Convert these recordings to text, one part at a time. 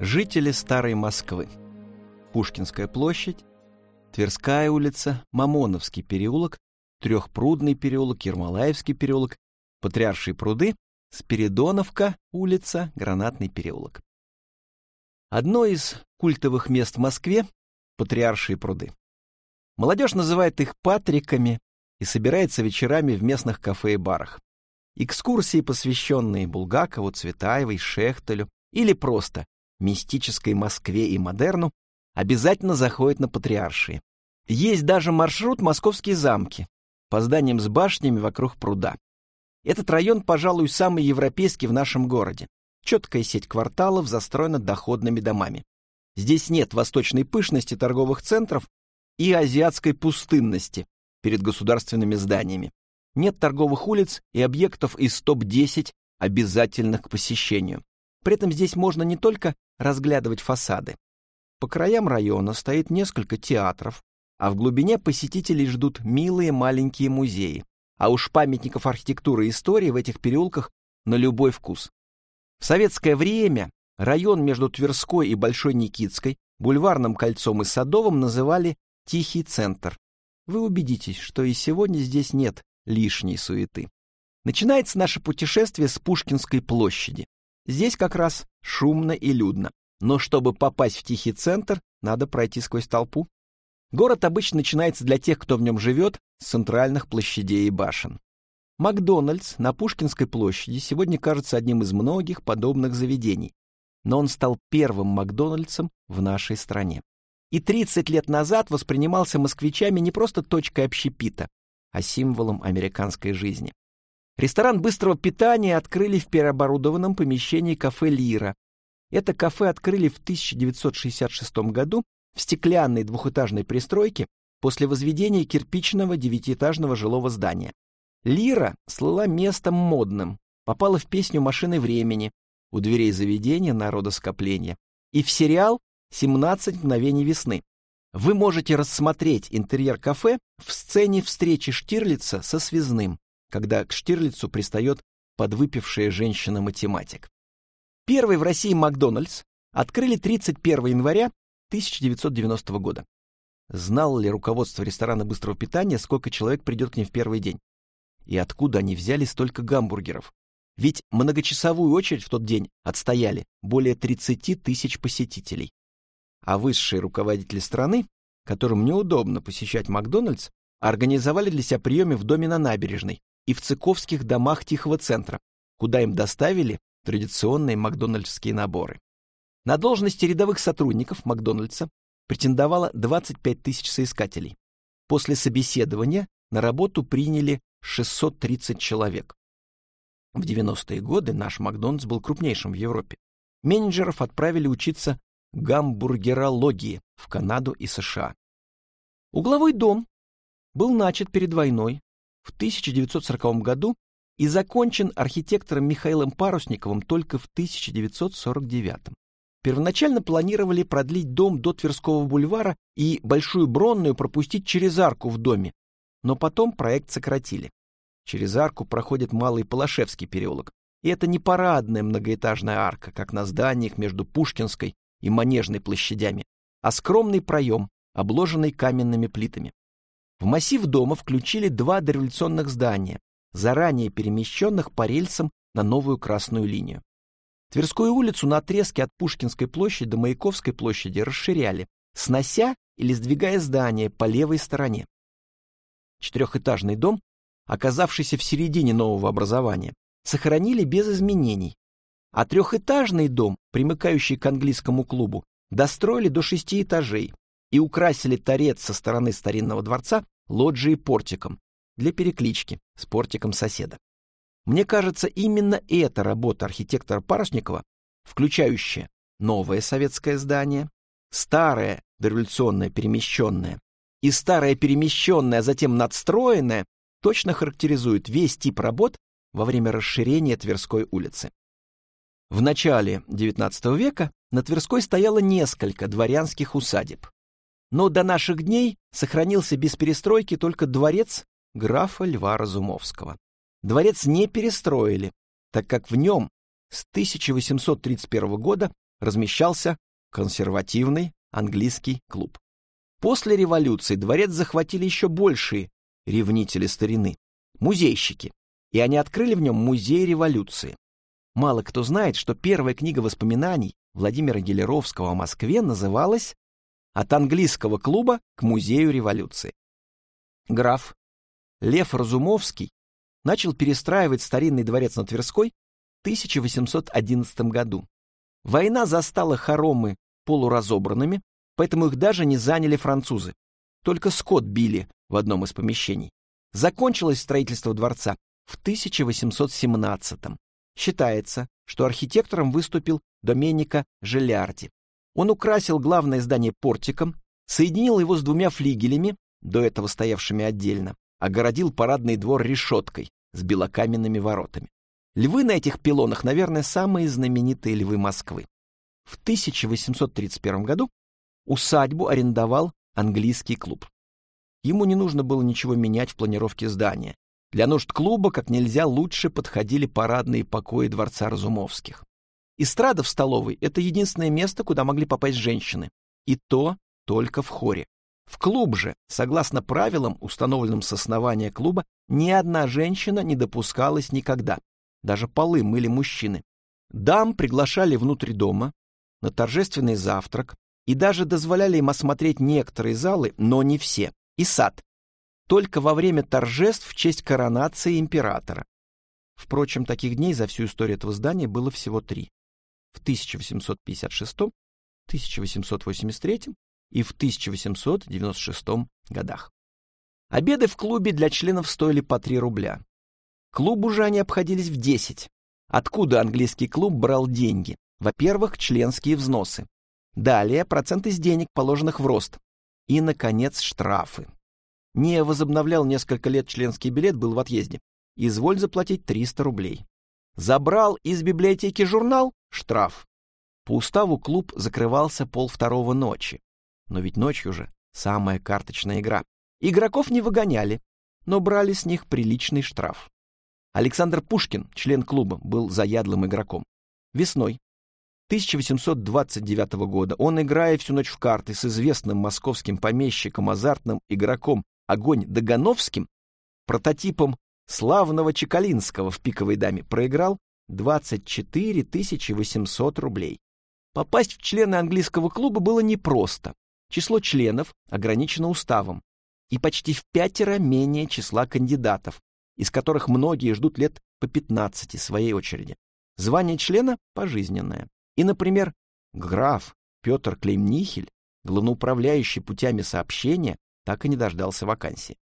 Жители Старой Москвы. Пушкинская площадь, Тверская улица, Мамоновский переулок, Трехпрудный переулок, Ермолаевский переулок, Патриаршие пруды, Спиридоновка, улица, Гранатный переулок. Одно из культовых мест в Москве — Патриаршие пруды. Молодежь называет их патриками и собирается вечерами в местных кафе и барах. Экскурсии, посвященные Булгакову, Цветаевой, Шехтелю или просто мистической Москве и модерну, обязательно заходят на Патриаршие. Есть даже маршрут «Московские замки» по зданиям с башнями вокруг пруда. Этот район, пожалуй, самый европейский в нашем городе. Четкая сеть кварталов застроена доходными домами. Здесь нет восточной пышности торговых центров и азиатской пустынности перед государственными зданиями. Нет торговых улиц и объектов из топ-10, обязательных к посещению. При этом здесь можно не только разглядывать фасады. По краям района стоит несколько театров, а в глубине посетителей ждут милые маленькие музеи. А уж памятников архитектуры и истории в этих переулках на любой вкус. В советское время район между Тверской и Большой Никитской, Бульварным кольцом и Садовым называли «Тихий центр». Вы убедитесь, что и сегодня здесь нет лишней суеты. Начинается наше путешествие с Пушкинской площади. Здесь как раз шумно и людно. Но чтобы попасть в тихий центр, надо пройти сквозь толпу. Город обычно начинается для тех, кто в нем живет, с центральных площадей и башен. Макдональдс на Пушкинской площади сегодня кажется одним из многих подобных заведений, но он стал первым Макдональдсом в нашей стране. И 30 лет назад воспринимался москвичами не просто точкой общепита, а символом американской жизни. Ресторан быстрого питания открыли в переоборудованном помещении кафе «Лира». Это кафе открыли в 1966 году в стеклянной двухэтажной пристройке после возведения кирпичного девятиэтажного жилого здания. «Лира» слыла местом модным, попала в песню «Машины времени», у дверей заведения народоскопления и в сериал «17 мгновений весны». Вы можете рассмотреть интерьер кафе в сцене встречи Штирлица со связным когда к Штирлицу пристает подвыпившая женщина-математик. Первый в России Макдональдс открыли 31 января 1990 года. Знал ли руководство ресторана быстрого питания, сколько человек придет к ним в первый день? И откуда они взяли столько гамбургеров? Ведь многочасовую очередь в тот день отстояли более 30 тысяч посетителей. А высшие руководители страны, которым неудобно посещать Макдональдс, организовали для себя приемы в доме на набережной, и в цыковских домах Тихого центра, куда им доставили традиционные макдональдские наборы. На должности рядовых сотрудников Макдональдса претендовало 25 тысяч соискателей. После собеседования на работу приняли 630 человек. В 90-е годы наш Макдональдс был крупнейшим в Европе. Менеджеров отправили учиться гамбургерологии в Канаду и США. Угловой дом был начат перед войной в 1940 году и закончен архитектором Михаилом Парусниковым только в 1949. Первоначально планировали продлить дом до Тверского бульвара и Большую Бронную пропустить через арку в доме, но потом проект сократили. Через арку проходит Малый Палашевский переулок, и это не парадная многоэтажная арка, как на зданиях между Пушкинской и Манежной площадями, а скромный проем, обложенный каменными плитами. В массив дома включили два дореволюционных здания, заранее перемещенных по рельсам на новую красную линию. Тверскую улицу на отрезке от Пушкинской площади до Маяковской площади расширяли, снося или сдвигая здания по левой стороне. Четырехэтажный дом, оказавшийся в середине нового образования, сохранили без изменений, а трехэтажный дом, примыкающий к английскому клубу, достроили до шести этажей, и украсили торец со стороны старинного дворца лоджией портиком для переклички с портиком соседа. Мне кажется, именно эта работа архитектора Парусникова, включающая новое советское здание, старое дореволюционное перемещенное и старое перемещенное, а затем надстроенное, точно характеризует весь тип работ во время расширения Тверской улицы. В начале XIX века на Тверской стояло несколько дворянских усадеб. Но до наших дней сохранился без перестройки только дворец графа Льва Разумовского. Дворец не перестроили, так как в нем с 1831 года размещался консервативный английский клуб. После революции дворец захватили еще большие ревнители старины – музейщики, и они открыли в нем музей революции. Мало кто знает, что первая книга воспоминаний Владимира Гелеровского о Москве называлась «От английского клуба к музею революции». Граф Лев Разумовский начал перестраивать старинный дворец на Тверской в 1811 году. Война застала хоромы полуразобранными, поэтому их даже не заняли французы. Только скот били в одном из помещений. Закончилось строительство дворца в 1817 -м. Считается, что архитектором выступил Доменико Желярди. Он украсил главное здание портиком, соединил его с двумя флигелями, до этого стоявшими отдельно, огородил парадный двор решеткой с белокаменными воротами. Львы на этих пилонах, наверное, самые знаменитые львы Москвы. В 1831 году усадьбу арендовал английский клуб. Ему не нужно было ничего менять в планировке здания. Для нужд клуба как нельзя лучше подходили парадные покои дворца Разумовских. Эстрада в столовой — это единственное место, куда могли попасть женщины. И то только в хоре. В клуб же, согласно правилам, установленным с основания клуба, ни одна женщина не допускалась никогда. Даже полы мыли мужчины. Дам приглашали внутрь дома на торжественный завтрак и даже дозволяли им осмотреть некоторые залы, но не все, и сад, только во время торжеств в честь коронации императора. Впрочем, таких дней за всю историю этого здания было всего три. В 1856, 1883 и в 1896 годах. Обеды в клубе для членов стоили по 3 рубля. Клубу же они обходились в 10. Откуда английский клуб брал деньги? Во-первых, членские взносы. Далее процент из денег, положенных в рост. И, наконец, штрафы. Не возобновлял несколько лет членский билет, был в отъезде. Изволь заплатить 300 рублей. Забрал из библиотеки журнал — штраф. По уставу клуб закрывался полвторого ночи. Но ведь ночью же самая карточная игра. Игроков не выгоняли, но брали с них приличный штраф. Александр Пушкин, член клуба, был заядлым игроком. Весной 1829 года он, играя всю ночь в карты с известным московским помещиком, азартным игроком Огонь Дагановским, прототипом славного Чекалинского в пиковой даме, проиграл 24 800 рублей. Попасть в члены английского клуба было непросто. Число членов ограничено уставом и почти в пятеро менее числа кандидатов, из которых многие ждут лет по 15 своей очереди. Звание члена пожизненное. И, например, граф Петр Клеймнихель, главноуправляющий путями сообщения, так и не дождался вакансии.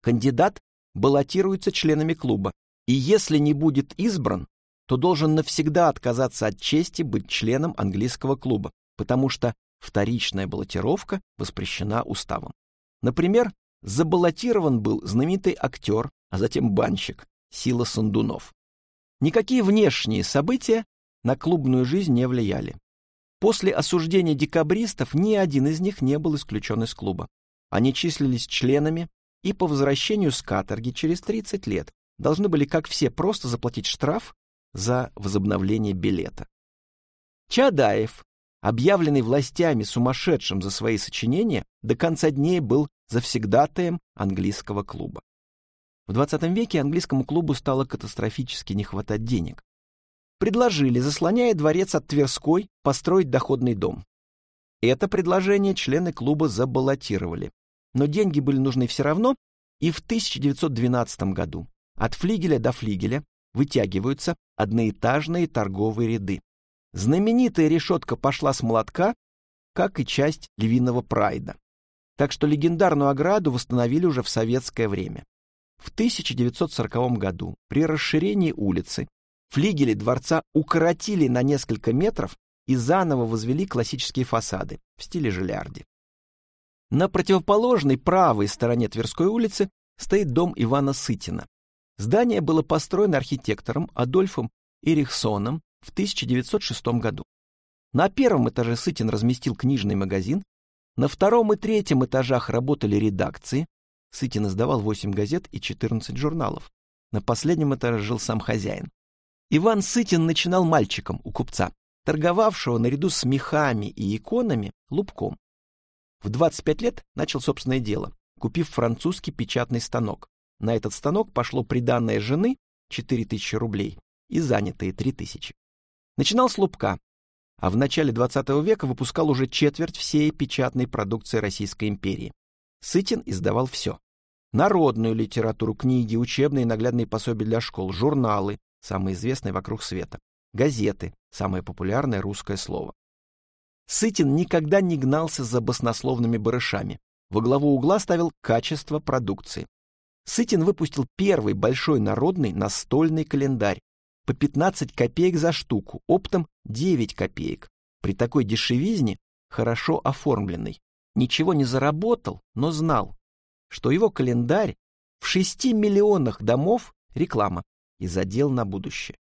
Кандидат баллотируется членами клуба, и если не будет избран, то должен навсегда отказаться от чести быть членом английского клуба, потому что вторичная баллотировка воспрещена уставом. Например, забаллотирован был знаменитый актер, а затем банщик Сила Сандунов. Никакие внешние события на клубную жизнь не влияли. После осуждения декабристов ни один из них не был исключен из клуба. Они числились членами и по возвращению с каторги через 30 лет должны были, как все, просто заплатить штраф за возобновление билета. Чадаев объявленный властями сумасшедшим за свои сочинения, до конца дней был завсегдатаем английского клуба. В 20 веке английскому клубу стало катастрофически не хватать денег. Предложили, заслоняя дворец от Тверской, построить доходный дом. Это предложение члены клуба забаллотировали. Но деньги были нужны все равно, и в 1912 году от флигеля до флигеля вытягиваются одноэтажные торговые ряды. Знаменитая решетка пошла с молотка, как и часть львиного прайда. Так что легендарную ограду восстановили уже в советское время. В 1940 году при расширении улицы флигели дворца укоротили на несколько метров и заново возвели классические фасады в стиле Желярди. На противоположной правой стороне Тверской улицы стоит дом Ивана Сытина. Здание было построено архитектором Адольфом Эрихсоном в 1906 году. На первом этаже Сытин разместил книжный магазин, на втором и третьем этажах работали редакции, Сытин издавал 8 газет и 14 журналов. На последнем этаже жил сам хозяин. Иван Сытин начинал мальчиком у купца. торговавшего наряду с мехами и иконами лубком. В 25 лет начал собственное дело, купив французский печатный станок. На этот станок пошло приданное жены 4000 рублей и занятые 3000. Начинал с лубка, а в начале 20 века выпускал уже четверть всей печатной продукции Российской империи. Сытин издавал все. Народную литературу, книги, учебные и наглядные пособия для школ, журналы, самые известные вокруг света, газеты, самое популярное русское слово. Сытин никогда не гнался за баснословными барышами. Во главу угла ставил качество продукции. Сытин выпустил первый большой народный настольный календарь по 15 копеек за штуку, оптом 9 копеек. При такой дешевизне хорошо оформленный. Ничего не заработал, но знал, что его календарь в 6 миллионах домов реклама и задел на будущее.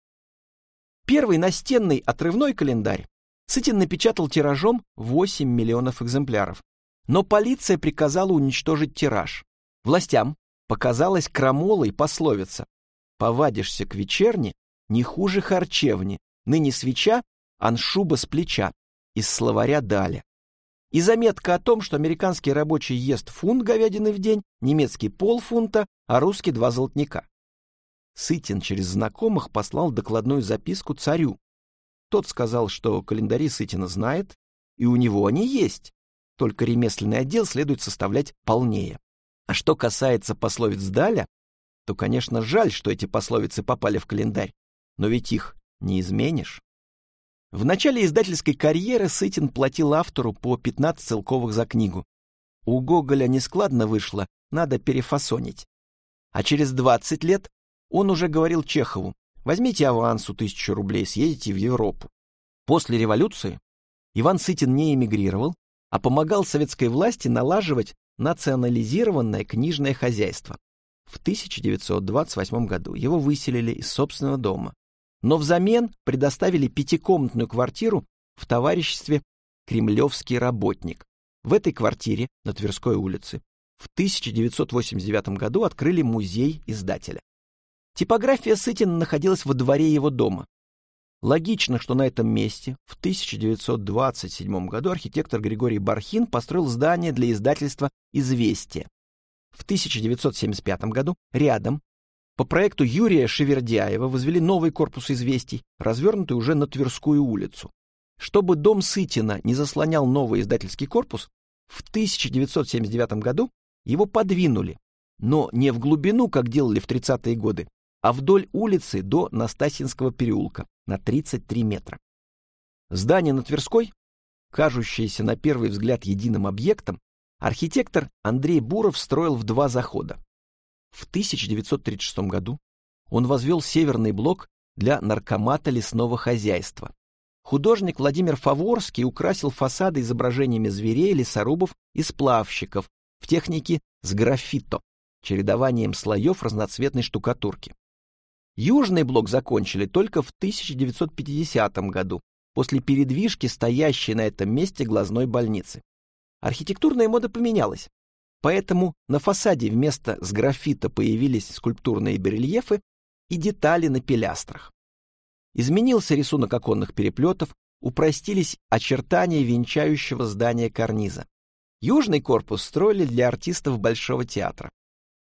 Первый настенный отрывной календарь Сытин напечатал тиражом 8 миллионов экземпляров. Но полиция приказала уничтожить тираж. Властям показалась крамолой пословица «Повадишься к вечерне, не хуже харчевни, ныне свеча, аншуба с плеча» из словаря Даля. И заметка о том, что американский рабочий ест фунт говядины в день, немецкий полфунта, а русский два золотника. Сытин через знакомых послал докладную записку царю. Тот сказал, что календари Сытина знает, и у него они есть, только ремесленный отдел следует составлять полнее. А что касается пословиц Даля, то, конечно, жаль, что эти пословицы попали в календарь, но ведь их не изменишь. В начале издательской карьеры Сытин платил автору по 15 целковых за книгу. У Гоголя нескладно вышло, надо перефасонить. А через 20 лет он уже говорил Чехову, возьмите авансу тысячу рублей, съедете в Европу. После революции Иван Сытин не эмигрировал, а помогал советской власти налаживать национализированное книжное хозяйство. В 1928 году его выселили из собственного дома, но взамен предоставили пятикомнатную квартиру в товариществе «Кремлевский работник». В этой квартире на Тверской улице в 1989 году открыли музей издателя. Типография Сытина находилась во дворе его дома. Логично, что на этом месте в 1927 году архитектор Григорий Бархин построил здание для издательства «Известия». В 1975 году рядом по проекту Юрия Шевердяева возвели новый корпус «Известий», развернутый уже на Тверскую улицу. Чтобы дом Сытина не заслонял новый издательский корпус, в 1979 году его подвинули, но не в глубину, как делали в 30-е годы, а вдоль улицы до Настасинского переулка на 33 метра. Здание на Тверской, кажущееся на первый взгляд единым объектом, архитектор Андрей Буров строил в два захода. В 1936 году он возвел северный блок для наркомата лесного хозяйства. Художник Владимир Фаворский украсил фасады изображениями зверей, лесорубов и сплавщиков в технике с граффито, чередованием слоев разноцветной штукатурки. Южный блок закончили только в 1950 году, после передвижки стоящей на этом месте глазной больницы. Архитектурная мода поменялась, поэтому на фасаде вместо с графита появились скульптурные барельефы и детали на пилястрах. Изменился рисунок оконных переплетов, упростились очертания венчающего здания карниза. Южный корпус строили для артистов Большого театра.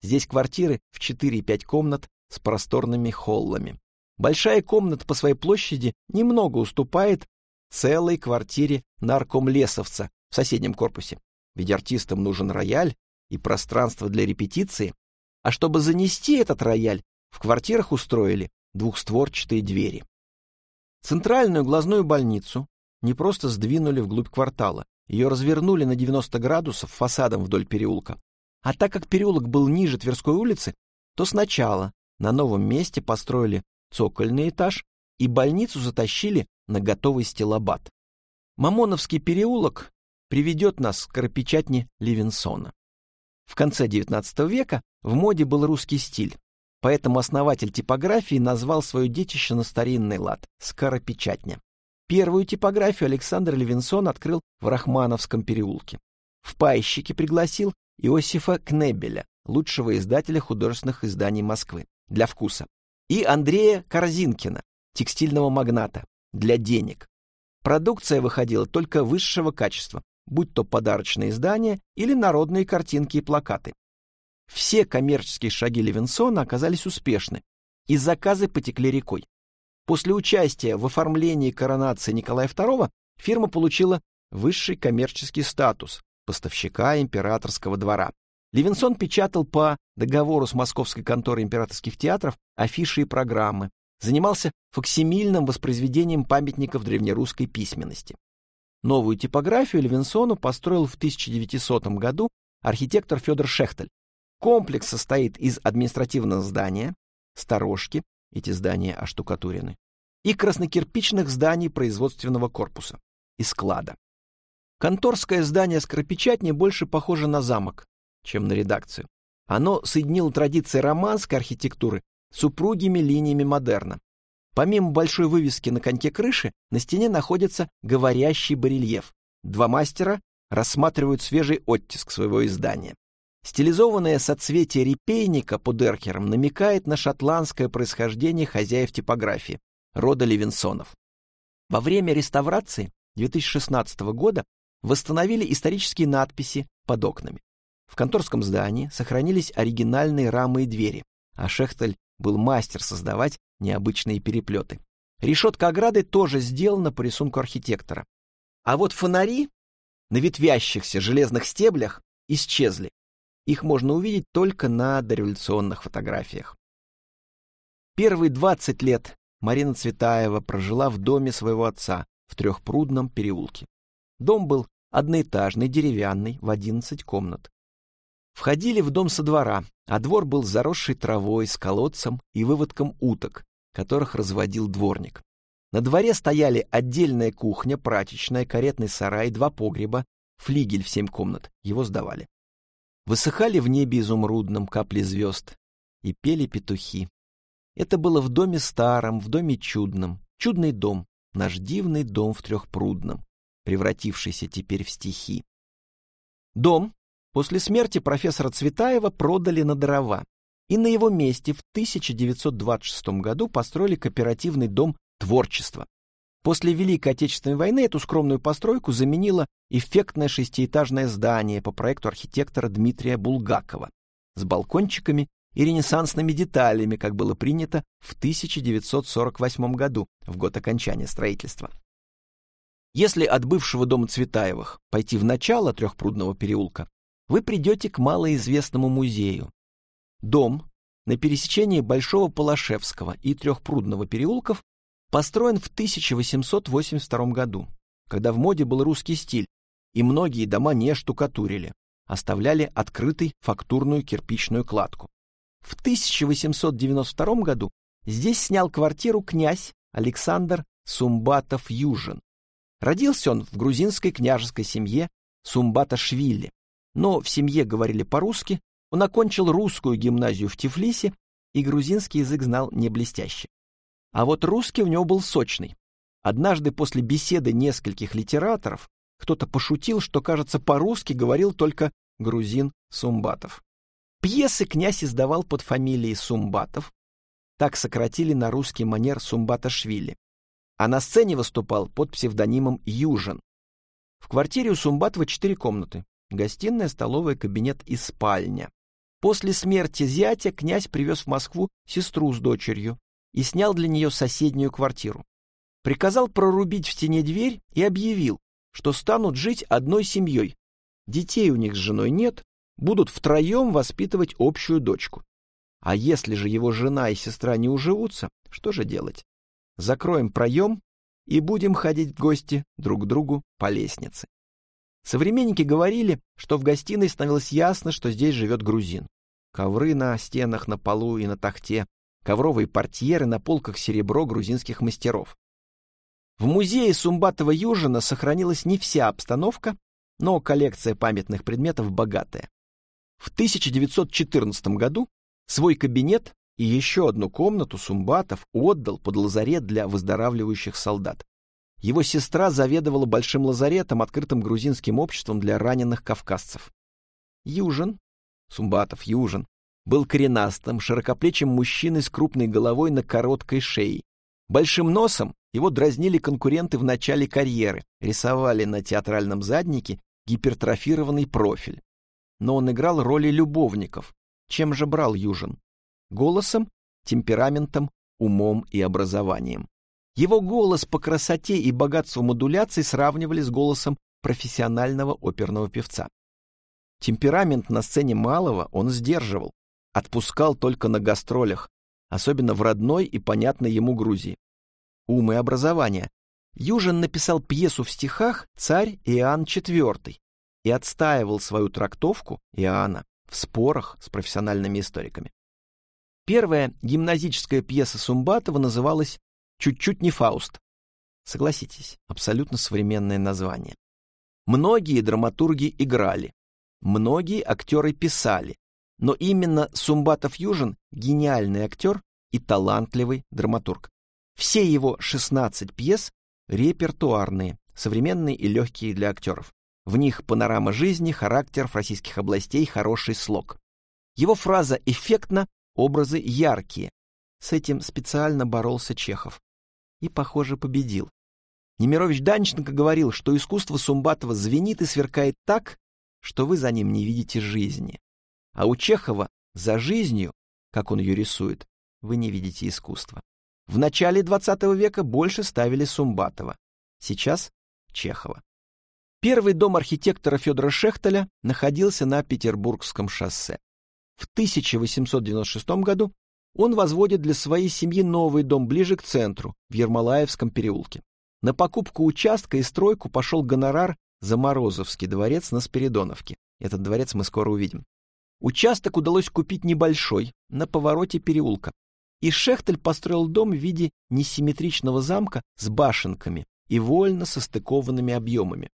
Здесь квартиры в 4-5 комнат с просторными холлами. Большая комната по своей площади немного уступает целой квартире наркомлесовца в соседнем корпусе. Ведь артистам нужен рояль и пространство для репетиции, а чтобы занести этот рояль, в квартирах устроили двухстворчатые двери. Центральную глазную больницу не просто сдвинули вглубь квартала, ее развернули на 90 градусов фасадом вдоль переулка. А так как переулок был ниже Тверской улицы, то сначала на новом месте построили цокольный этаж и больницу затащили на готовый стилобат. Мамоновский переулок приведет нас к скоропечатне Ливенсона. В конце XIX века в моде был русский стиль, поэтому основатель типографии назвал свое детище на старинный лад – скоропечатня. Первую типографию Александр Левинсон открыл в Рахмановском переулке. В пайщики пригласил Иосифа Кнебеля, лучшего издателя художественных изданий Москвы для вкуса, и Андрея Корзинкина, текстильного магната, для денег. Продукция выходила только высшего качества, будь то подарочные издания или народные картинки и плакаты. Все коммерческие шаги Левинсона оказались успешны, и заказы потекли рекой. После участия в оформлении коронации Николая II фирма получила высший коммерческий статус поставщика императорского двора. Левинсон печатал по договору с Московской конторой императорских театров афиши и программы, занимался факсимильным воспроизведением памятников древнерусской письменности. Новую типографию Левинсону построил в 1900 году архитектор Федор Шехтель. Комплекс состоит из административного здания, сторожки, эти здания оштукатурены, и краснокирпичных зданий производственного корпуса и склада. Конторское здание Скоропечатни больше похоже на замок, чем на редакцию. Оно соединило традиции романской архитектуры с упругими линиями модерна. Помимо большой вывески на коньке крыши, на стене находится говорящий барельеф. Два мастера рассматривают свежий оттиск своего издания. Стилизованное соцветие репейника под эркером намекает на шотландское происхождение хозяев типографии, рода Левинсонов. Во время реставрации 2016 года восстановили исторические надписи под окнами. В конторском здании сохранились оригинальные рамы и двери, а Шехтель был мастер создавать необычные переплеты. Решетка ограды тоже сделана по рисунку архитектора. А вот фонари на ветвящихся железных стеблях исчезли. Их можно увидеть только на дореволюционных фотографиях. Первые 20 лет Марина Цветаева прожила в доме своего отца в Трехпрудном переулке. Дом был одноэтажный, деревянный, в 11 комнат. Входили в дом со двора, а двор был заросший травой с колодцем и выводком уток, которых разводил дворник. На дворе стояли отдельная кухня, прачечная, каретный сарай, два погреба, флигель в семь комнат, его сдавали. Высыхали в небе изумрудном капли звезд, и пели петухи. Это было в доме старом, в доме чудном, чудный дом, наш дивный дом в Трехпрудном превратившийся теперь в стихи. Дом после смерти профессора Цветаева продали на дрова, и на его месте в 1926 году построили кооперативный дом творчества. После Великой Отечественной войны эту скромную постройку заменило эффектное шестиэтажное здание по проекту архитектора Дмитрия Булгакова с балкончиками и ренессансными деталями, как было принято в 1948 году, в год окончания строительства. Если от бывшего дома Цветаевых пойти в начало Трехпрудного переулка, вы придете к малоизвестному музею. Дом на пересечении Большого Полошевского и Трехпрудного переулков построен в 1882 году, когда в моде был русский стиль, и многие дома не штукатурили, оставляли открытой фактурную кирпичную кладку. В 1892 году здесь снял квартиру князь Александр Сумбатов-Южин, Родился он в грузинской княжеской семье Сумбата-Швили, но в семье говорили по-русски, он окончил русскую гимназию в Тифлисе и грузинский язык знал не блестяще. А вот русский у него был сочный. Однажды после беседы нескольких литераторов кто-то пошутил, что, кажется, по-русски говорил только грузин Сумбатов. Пьесы князь издавал под фамилией Сумбатов, так сократили на русский манер Сумбаташвили а на сцене выступал под псевдонимом Южин. В квартире у Сумбатова четыре комнаты. Гостиная, столовая, кабинет и спальня. После смерти зятя князь привез в Москву сестру с дочерью и снял для нее соседнюю квартиру. Приказал прорубить в стене дверь и объявил, что станут жить одной семьей. Детей у них с женой нет, будут втроем воспитывать общую дочку. А если же его жена и сестра не уживутся, что же делать? закроем проем и будем ходить в гости друг к другу по лестнице. Современники говорили, что в гостиной становилось ясно, что здесь живет грузин. Ковры на стенах, на полу и на тахте, ковровые портьеры на полках серебро грузинских мастеров. В музее Сумбатова-Южина сохранилась не вся обстановка, но коллекция памятных предметов богатая. В 1914 году свой кабинет и еще одну комнату Сумбатов отдал под лазарет для выздоравливающих солдат. Его сестра заведовала большим лазаретом, открытым грузинским обществом для раненых кавказцев. Южин, Сумбатов Южин, был коренастым, широкоплечим мужчиной с крупной головой на короткой шее, большим носом Его дразнили конкуренты в начале карьеры, рисовали на театральном заднике гипертрофированный профиль. Но он играл роли любовников. Чем же брал Южин? Голосом, темпераментом, умом и образованием. Его голос по красоте и богатству модуляций сравнивали с голосом профессионального оперного певца. Темперамент на сцене малого он сдерживал, отпускал только на гастролях, особенно в родной и понятной ему Грузии. Ум и образование. Южин написал пьесу в стихах «Царь Иоанн IV» и отстаивал свою трактовку Иоанна в спорах с профессиональными историками. Первая гимназическая пьеса Сумбатова называлась «Чуть-чуть не Фауст». Согласитесь, абсолютно современное название. Многие драматурги играли, многие актеры писали, но именно Сумбатов Южин – гениальный актер и талантливый драматург. Все его 16 пьес репертуарные, современные и легкие для актеров. В них панорама жизни, характер российских областей, хороший слог. Его фраза эффектна, образы яркие. С этим специально боролся Чехов. И, похоже, победил. Немирович Данченко говорил, что искусство Сумбатова звенит и сверкает так, что вы за ним не видите жизни. А у Чехова за жизнью, как он ее рисует, вы не видите искусства. В начале XX века больше ставили Сумбатова, сейчас — Чехова. Первый дом архитектора Федора Шехтеля находился на Петербургском шоссе. В 1896 году он возводит для своей семьи новый дом ближе к центру, в Ермолаевском переулке. На покупку участка и стройку пошел гонорар за Морозовский дворец на Спиридоновке. Этот дворец мы скоро увидим. Участок удалось купить небольшой, на повороте переулка. И Шехтель построил дом в виде несимметричного замка с башенками и вольно состыкованными объемами.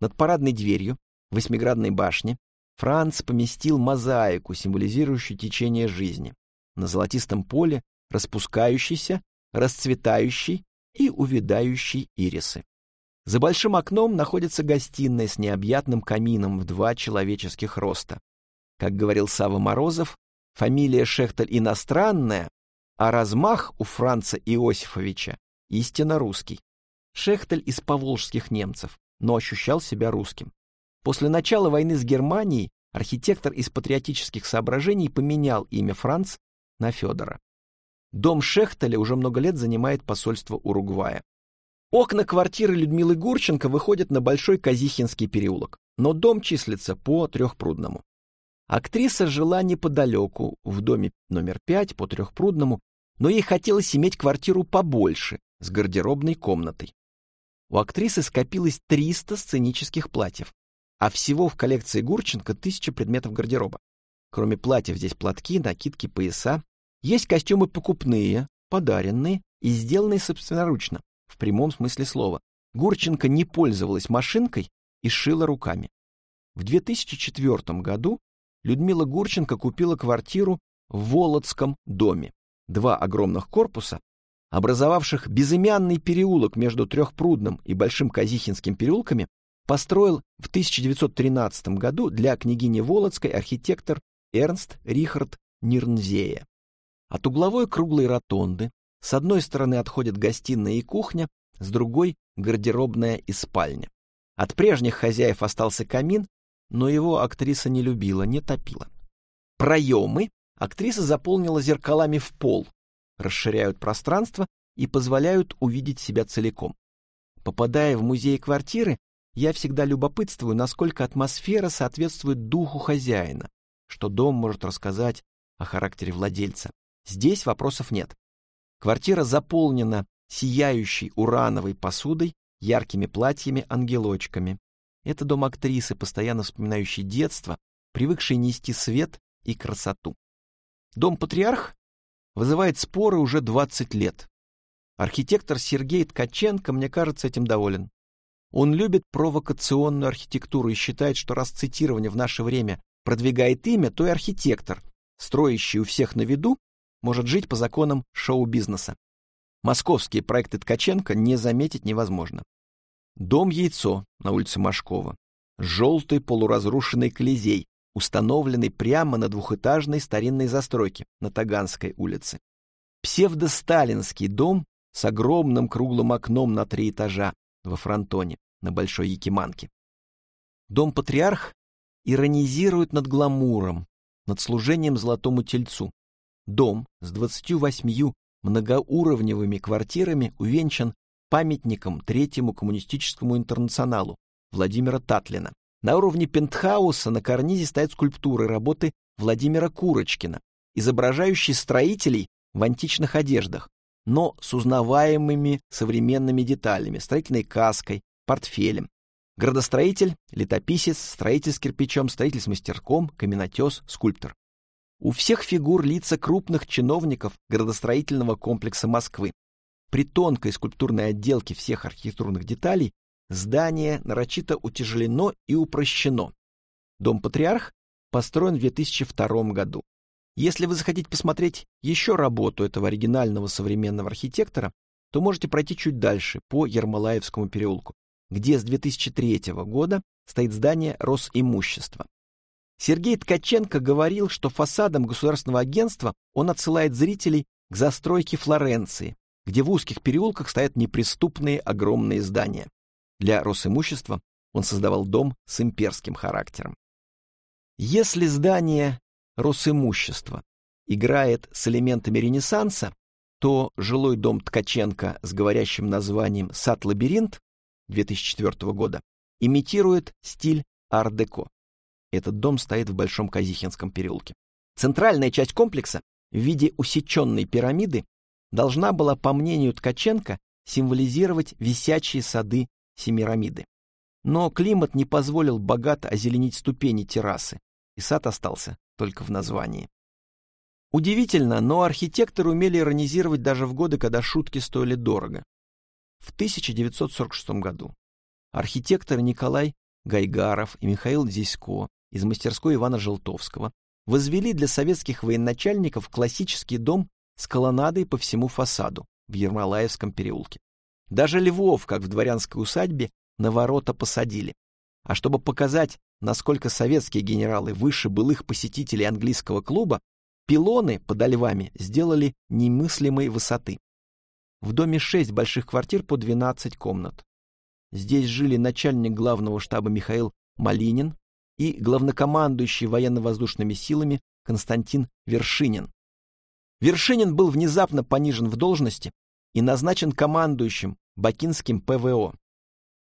Над парадной дверью, восьмиградной башни, Франц поместил мозаику, символизирующую течение жизни. На золотистом поле распускающийся, расцветающий и увядающий ирисы. За большим окном находится гостиная с необъятным камином в два человеческих роста. Как говорил Сава Морозов, фамилия Шехтель иностранная, а размах у Франца Иосифовича истинно русский. Шехтель из поволжских немцев, но ощущал себя русским. После начала войны с Германией архитектор из патриотических соображений поменял имя Франц на Федора. Дом Шехтеля уже много лет занимает посольство Уругвая. Окна квартиры Людмилы Гурченко выходят на Большой Казихинский переулок, но дом числится по Трехпрудному. Актриса жила неподалеку, в доме номер пять по Трехпрудному, но ей хотелось иметь квартиру побольше, с гардеробной комнатой. У актрисы скопилось 300 сценических платьев, а всего в коллекции Гурченко тысяча предметов гардероба. Кроме платьев здесь платки, накидки, пояса, есть костюмы покупные, подаренные и сделанные собственноручно, в прямом смысле слова. Гурченко не пользовалась машинкой и шила руками. В 2004 году Людмила Гурченко купила квартиру в Володском доме. Два огромных корпуса, образовавших безымянный переулок между Трехпрудным и Большим Казихинским переулками, построил в 1913 году для княгини Володской архитектор Эрнст Рихард Нирнзея. От угловой круглой ротонды с одной стороны отходят гостиная и кухня, с другой — гардеробная и спальня. От прежних хозяев остался камин, но его актриса не любила, не топила. Проемы актриса заполнила зеркалами в пол, расширяют пространство и позволяют увидеть себя целиком. Попадая в музей квартиры, я всегда любопытствую, насколько атмосфера соответствует духу хозяина, что дом может рассказать о характере владельца. Здесь вопросов нет. Квартира заполнена сияющей урановой посудой, яркими платьями-ангелочками. Это дом актрисы, постоянно вспоминающей детство, привыкшей нести свет и красоту. Дом-патриарх вызывает споры уже 20 лет. Архитектор Сергей Ткаченко, мне кажется, этим доволен. Он любит провокационную архитектуру и считает, что раз цитирование в наше время продвигает имя, то и архитектор, строящий у всех на виду, может жить по законам шоу-бизнеса. Московские проекты Ткаченко не заметить невозможно. Дом-яйцо на улице Машкова. Желтый полуразрушенный Колизей, установленный прямо на двухэтажной старинной застройке на Таганской улице. Псевдосталинский дом с огромным круглым окном на три этажа во фронтоне на Большой Якиманке. Дом-патриарх иронизирует над гламуром, над служением золотому тельцу. Дом с 28 многоуровневыми квартирами увенчан памятником Третьему коммунистическому интернационалу Владимира Татлина. На уровне пентхауса на карнизе стоят скульптуры работы Владимира Курочкина, изображающие строителей в античных одеждах, но с узнаваемыми современными деталями, строительной каской, портфелем. Градостроитель, летописец, строитель с кирпичом, строитель с мастерком, каменотес, скульптор. У всех фигур лица крупных чиновников градостроительного комплекса Москвы. При тонкой скульптурной отделке всех архитектурных деталей здание нарочито утяжелено и упрощено. Дом-патриарх построен в 2002 году. Если вы захотите посмотреть еще работу этого оригинального современного архитектора, то можете пройти чуть дальше, по Ермолаевскому переулку, где с 2003 года стоит здание Росимущества. Сергей Ткаченко говорил, что фасадом государственного агентства он отсылает зрителей к застройке Флоренции, где в узких переулках стоят неприступные огромные здания. Для Росимущества он создавал дом с имперским характером. Если здание Росимущества играет с элементами Ренессанса, то жилой дом Ткаченко с говорящим названием «Сад-лабиринт» 2004 года имитирует стиль ар-деко. Этот дом стоит в Большом Казихинском переулке. Центральная часть комплекса в виде усеченной пирамиды должна была, по мнению Ткаченко, символизировать висячие сады Семирамиды. Но климат не позволил богато озеленить ступени террасы, и сад остался только в названии. Удивительно, но архитекторы умели иронизировать даже в годы, когда шутки стоили дорого. В 1946 году архитекторы Николай Гайгаров и Михаил Зисько из мастерской Ивана Желтовского возвели для советских военачальников классический дом с колоннадой по всему фасаду в Ермолаевском переулке. Даже львов, как в дворянской усадьбе, на ворота посадили. А чтобы показать, насколько советские генералы выше былых посетителей английского клуба, пилоны под львами сделали немыслимой высоты. В доме шесть больших квартир по 12 комнат. Здесь жили начальник главного штаба Михаил Малинин и главнокомандующий военно-воздушными силами Константин Вершинин. Вершинин был внезапно понижен в должности и назначен командующим Бакинским ПВО.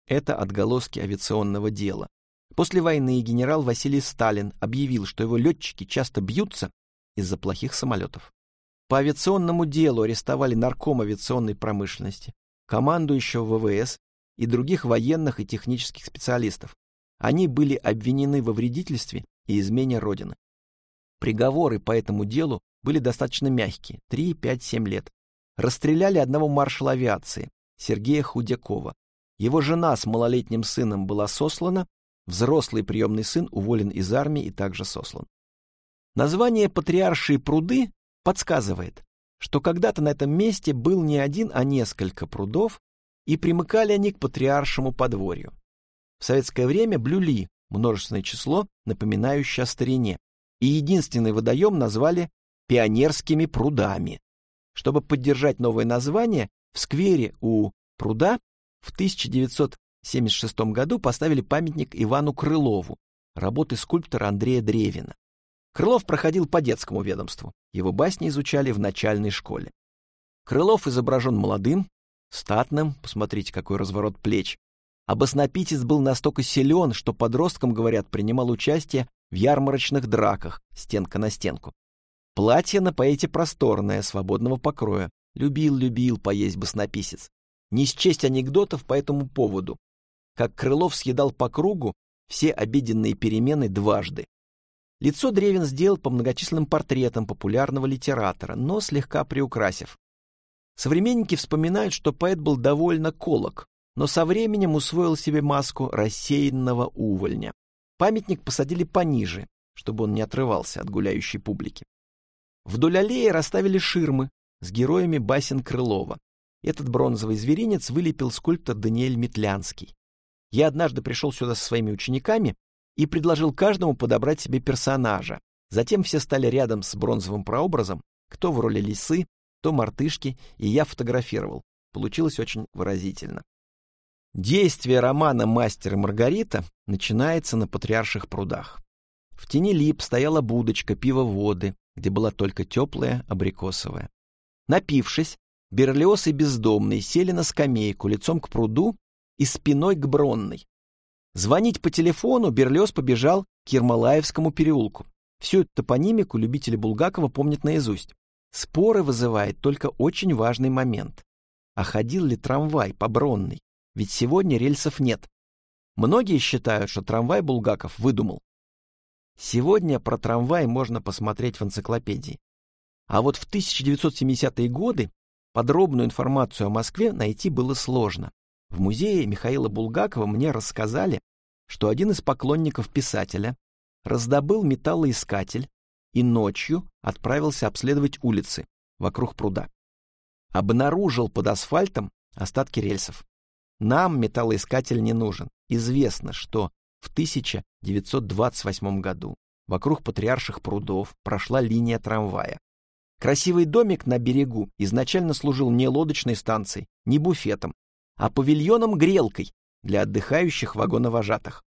Это отголоски авиационного дела. После войны генерал Василий Сталин объявил, что его летчики часто бьются из-за плохих самолетов. По авиационному делу арестовали нарком авиационной промышленности, командующего ВВС и других военных и технических специалистов. Они были обвинены во вредительстве и измене Родины. Приговоры по этому делу были достаточно мягкие – 3, 5, 7 лет. Расстреляли одного маршала авиации, Сергея Худякова. Его жена с малолетним сыном была сослана, взрослый приемный сын уволен из армии и также сослан. Название «Патриаршие пруды» подсказывает, что когда-то на этом месте был не один, а несколько прудов, и примыкали они к патриаршему подворью. В советское время блюли множественное число, напоминающее о старине, и единственный водоем назвали пионерскими прудами. Чтобы поддержать новое название, в сквере у пруда в 1976 году поставили памятник Ивану Крылову, работы скульптора Андрея Древина. Крылов проходил по детскому ведомству, его басни изучали в начальной школе. Крылов изображен молодым, статным, посмотрите, какой разворот плеч. Баснописец был настолько силен, что подросткам, говорят, принимал участие в ярмарочных драках, стенка на стенку. Платье на поэте просторное, свободного покроя. Любил-любил поесть баснописец. Не счесть анекдотов по этому поводу. Как Крылов съедал по кругу все обеденные перемены дважды. Лицо Древин сделал по многочисленным портретам популярного литератора, но слегка приукрасив. Современники вспоминают, что поэт был довольно колок, но со временем усвоил себе маску рассеянного увольня. Памятник посадили пониже, чтобы он не отрывался от гуляющей публики. Вдоль аллеи расставили ширмы с героями басен Крылова. Этот бронзовый зверинец вылепил скульптор Даниэль Метлянский. Я однажды пришел сюда со своими учениками и предложил каждому подобрать себе персонажа. Затем все стали рядом с бронзовым прообразом, кто в роли лисы, то мартышки, и я фотографировал. получилось очень выразительно. Действие романа «Мастер и Маргарита» начинается на Патриарших прудах. В тени лип стояла будочка пива-воды, где была только теплая абрикосовая. Напившись, Берлиоз и бездомный сели на скамейку лицом к пруду и спиной к Бронной. Звонить по телефону Берлиоз побежал к Ермолаевскому переулку. Всю эту топонимику любители Булгакова помнят наизусть. Споры вызывает только очень важный момент. А ходил ли трамвай по Бронной? Ведь сегодня рельсов нет. Многие считают, что трамвай Булгаков выдумал. Сегодня про трамвай можно посмотреть в энциклопедии. А вот в 1970-е годы подробную информацию о Москве найти было сложно. В музее Михаила Булгакова мне рассказали, что один из поклонников писателя раздобыл металлоискатель и ночью отправился обследовать улицы вокруг пруда. Обнаружил под асфальтом остатки рельсов. Нам металлоискатель не нужен. Известно, что в 1928 году вокруг Патриарших прудов прошла линия трамвая. Красивый домик на берегу изначально служил не лодочной станцией, не буфетом, а павильоном-грелкой для отдыхающих вагоновожатых.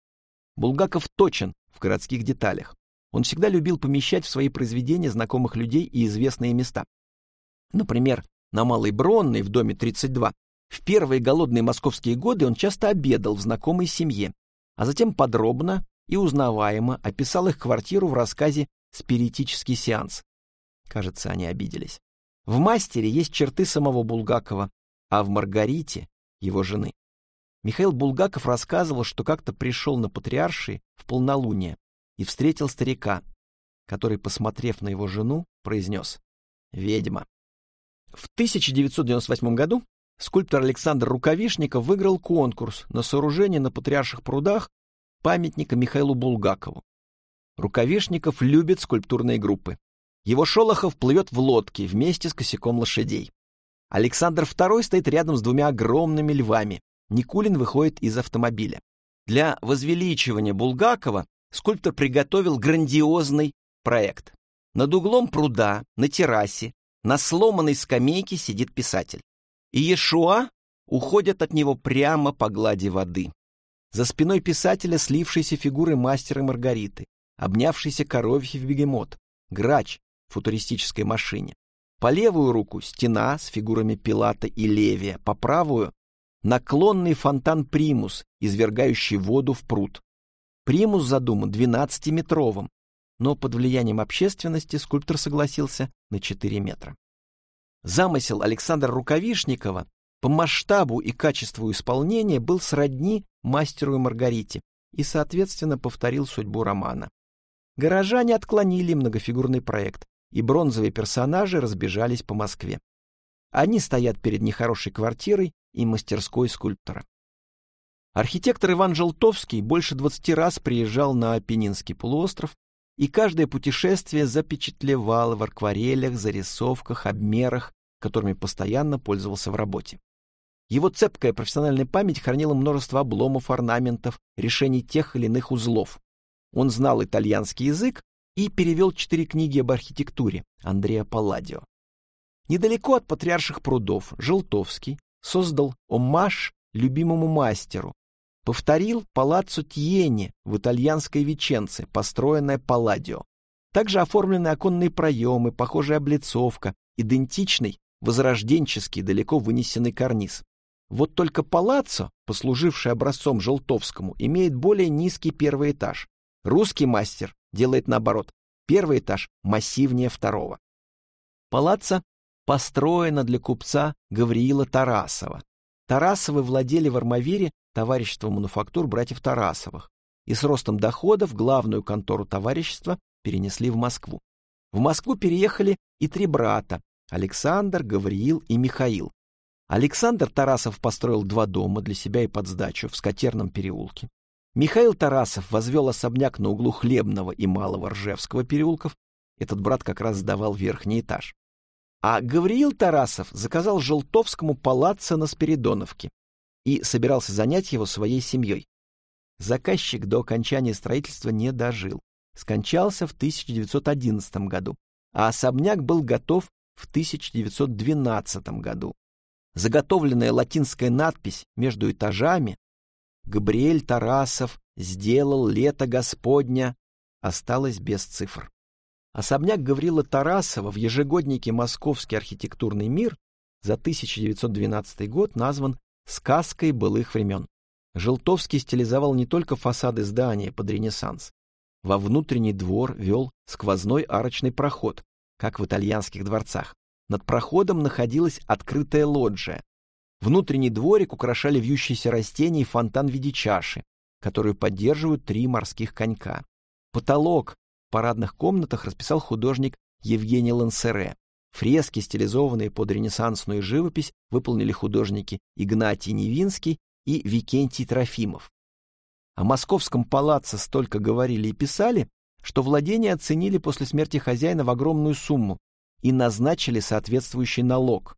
Булгаков точен в городских деталях. Он всегда любил помещать в свои произведения знакомых людей и известные места. Например, на Малой Бронной в доме 32 в первые голодные московские годы он часто обедал в знакомой семье, а затем подробно и узнаваемо описал их квартиру в рассказе «Спиритический сеанс». Кажется, они обиделись. В «Мастере» есть черты самого Булгакова, а в «Маргарите» — его жены. Михаил Булгаков рассказывал, что как-то пришел на Патриарши в полнолуние и встретил старика, который, посмотрев на его жену, произнес «Ведьма». В 1998 году скульптор Александр Рукавишников выиграл конкурс на сооружение на Патриарших прудах памятника Михаилу Булгакову. Рукавишников любит скульптурные группы. Его Шолохов плывет в лодке вместе с косяком лошадей. Александр II стоит рядом с двумя огромными львами. Никулин выходит из автомобиля. Для возвеличивания Булгакова скульптор приготовил грандиозный проект. Над углом пруда, на террасе, на сломанной скамейке сидит писатель и Иешуа уходят от него прямо по глади воды. За спиной писателя слившиеся фигуры мастера Маргариты, обнявшийся коровьев бегемот, грач в футуристической машине. По левую руку стена с фигурами Пилата и Левия, по правую — наклонный фонтан Примус, извергающий воду в пруд. Примус задуман 12-метровым, но под влиянием общественности скульптор согласился на 4 метра. Замысел Александра Рукавишникова по масштабу и качеству исполнения был сродни мастеру и Маргарите и, соответственно, повторил судьбу романа. Горожане отклонили многофигурный проект, и бронзовые персонажи разбежались по Москве. Они стоят перед нехорошей квартирой и мастерской скульптора. Архитектор Иван Желтовский больше 20 раз приезжал на Апеннинский полуостров и каждое путешествие запечатлевал в акварелях, зарисовках, обмерах, которыми постоянно пользовался в работе. Его цепкая профессиональная память хранила множество обломов, орнаментов, решений тех или иных узлов. Он знал итальянский язык и перевел четыре книги об архитектуре Андреа Палладио. Недалеко от Патриарших прудов Желтовский создал оммаж любимому мастеру, повторил палаццо Тьени в итальянской Веченце, построенное Палладио. Также оформлены оконные проемы, похожая облицовка, идентичный возрожденческий далеко вынесенный карниз. Вот только палаццо, послуживший образцом Желтовскому, имеет более низкий первый этаж. Русский мастер делает наоборот. Первый этаж массивнее второго. Палаццо построено для купца Гавриила Тарасова. Тарасовы владели в Армавире товарищество мануфактур братьев Тарасовых и с ростом доходов главную контору товарищества перенесли в Москву. В Москву переехали и три брата – Александр, Гавриил и Михаил. Александр Тарасов построил два дома для себя и под сдачу в Скотерном переулке. Михаил Тарасов возвел особняк на углу Хлебного и Малого Ржевского переулков. Этот брат как раз сдавал верхний этаж. А Гавриил Тарасов заказал Желтовскому палаццо на Спиридоновке и собирался занять его своей семьей. Заказчик до окончания строительства не дожил. Скончался в 1911 году, а особняк был готов в 1912 году. Заготовленная латинская надпись между этажами «Габриэль Тарасов сделал лето Господня» осталась без цифр. Особняк Гаврила Тарасова в ежегоднике «Московский архитектурный мир» за 1912 год назван «Сказкой былых времен». Желтовский стилизовал не только фасады здания под Ренессанс. Во внутренний двор вел сквозной арочный проход, как в итальянских дворцах. Над проходом находилась открытая лоджия. Внутренний дворик украшали вьющиеся растения и фонтан в виде чаши, которую поддерживают три морских конька. Потолок в парадных комнатах расписал художник Евгений Лансере. Фрески, стилизованные под ренессансную живопись, выполнили художники Игнатий Невинский и Викентий Трофимов. О московском палаце столько говорили и писали, что владение оценили после смерти хозяина в огромную сумму и назначили соответствующий налог.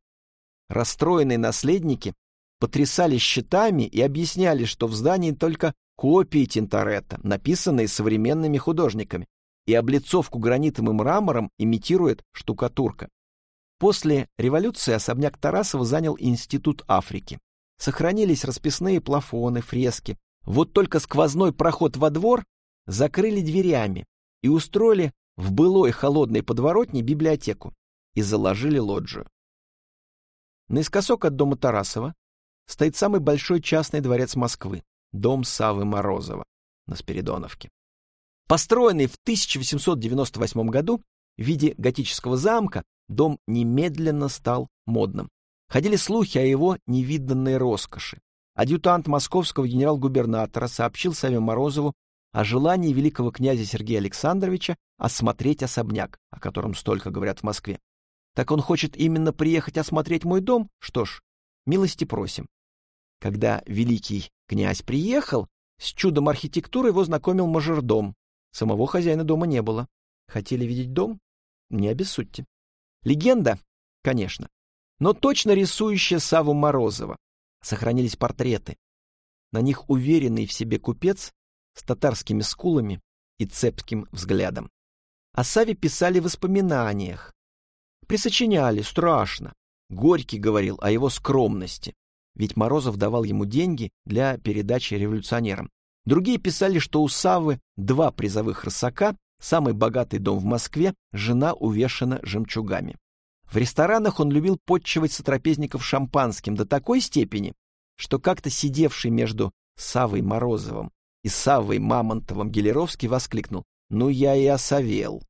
Расстроенные наследники потрясали счетами и объясняли, что в здании только копии Тинторетта, написанные современными художниками, и облицовку гранитом и мрамором имитирует штукатурка. После революции особняк Тарасова занял Институт Африки. Сохранились расписные плафоны, фрески. Вот только сквозной проход во двор закрыли дверями и устроили в былой холодной подворотне библиотеку и заложили лоджию. Наискосок от дома Тарасова стоит самый большой частный дворец Москвы – дом Савы Морозова на Спиридоновке. Построенный в 1898 году в виде готического замка, дом немедленно стал модным. Ходили слухи о его невиданной роскоши. Адъютант московского генерал-губернатора сообщил Саве Морозову о желании великого князя Сергея Александровича осмотреть особняк, о котором столько говорят в Москве. Так он хочет именно приехать осмотреть мой дом? Что ж, милости просим. Когда великий князь приехал, с чудом архитектуры его знакомил мажордом. Самого хозяина дома не было. Хотели видеть дом? Не обессудьте. Легенда? Конечно но точно рисующая Саву Морозова. Сохранились портреты. На них уверенный в себе купец с татарскими скулами и цепким взглядом. О Саве писали в воспоминаниях. Присочиняли, страшно. Горький говорил о его скромности, ведь Морозов давал ему деньги для передачи революционерам. Другие писали, что у Савы два призовых рысака, самый богатый дом в Москве, жена увешана жемчугами. В ресторанах он любил подчивать сотрапезников шампанским до такой степени, что как-то сидевший между Савой Морозовым и Савой Мамонтовым Гелеровский воскликнул «Ну я и осовел».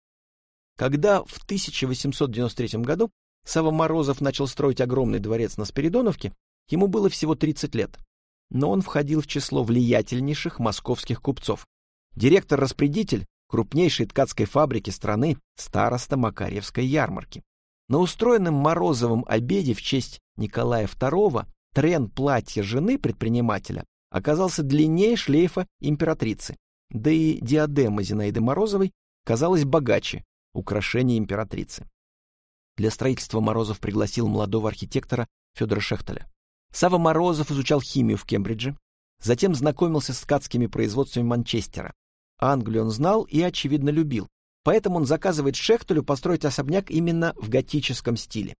Когда в 1893 году Сава Морозов начал строить огромный дворец на Спиридоновке, ему было всего 30 лет, но он входил в число влиятельнейших московских купцов. Директор-распорядитель крупнейшей ткацкой фабрики страны, староста Макарьевской ярмарки. На устроенном Морозовом обеде в честь Николая II трен платья жены предпринимателя оказался длиннее шлейфа императрицы, да и диадема Зинаиды Морозовой казалась богаче украшения императрицы. Для строительства Морозов пригласил молодого архитектора Федора Шехтеля. Сава Морозов изучал химию в Кембридже, затем знакомился с ткацкими производствами Манчестера. Англию он знал и, очевидно, любил, Поэтому он заказывает Шехтелю построить особняк именно в готическом стиле.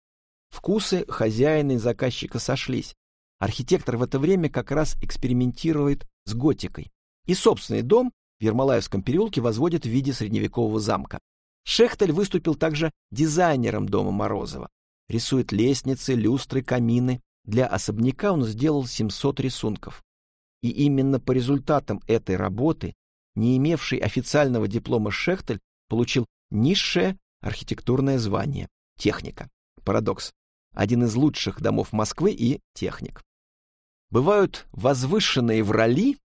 Вкусы хозяина и заказчика сошлись. Архитектор в это время как раз экспериментирует с готикой. И собственный дом в Ермолаевском переулке возводит в виде средневекового замка. Шехтель выступил также дизайнером дома Морозова. Рисует лестницы, люстры, камины. Для особняка он сделал 700 рисунков. И именно по результатам этой работы, не имевший официального диплома Шехтель получил низшее архитектурное звание – техника. Парадокс. Один из лучших домов Москвы и техник. Бывают возвышенные врали,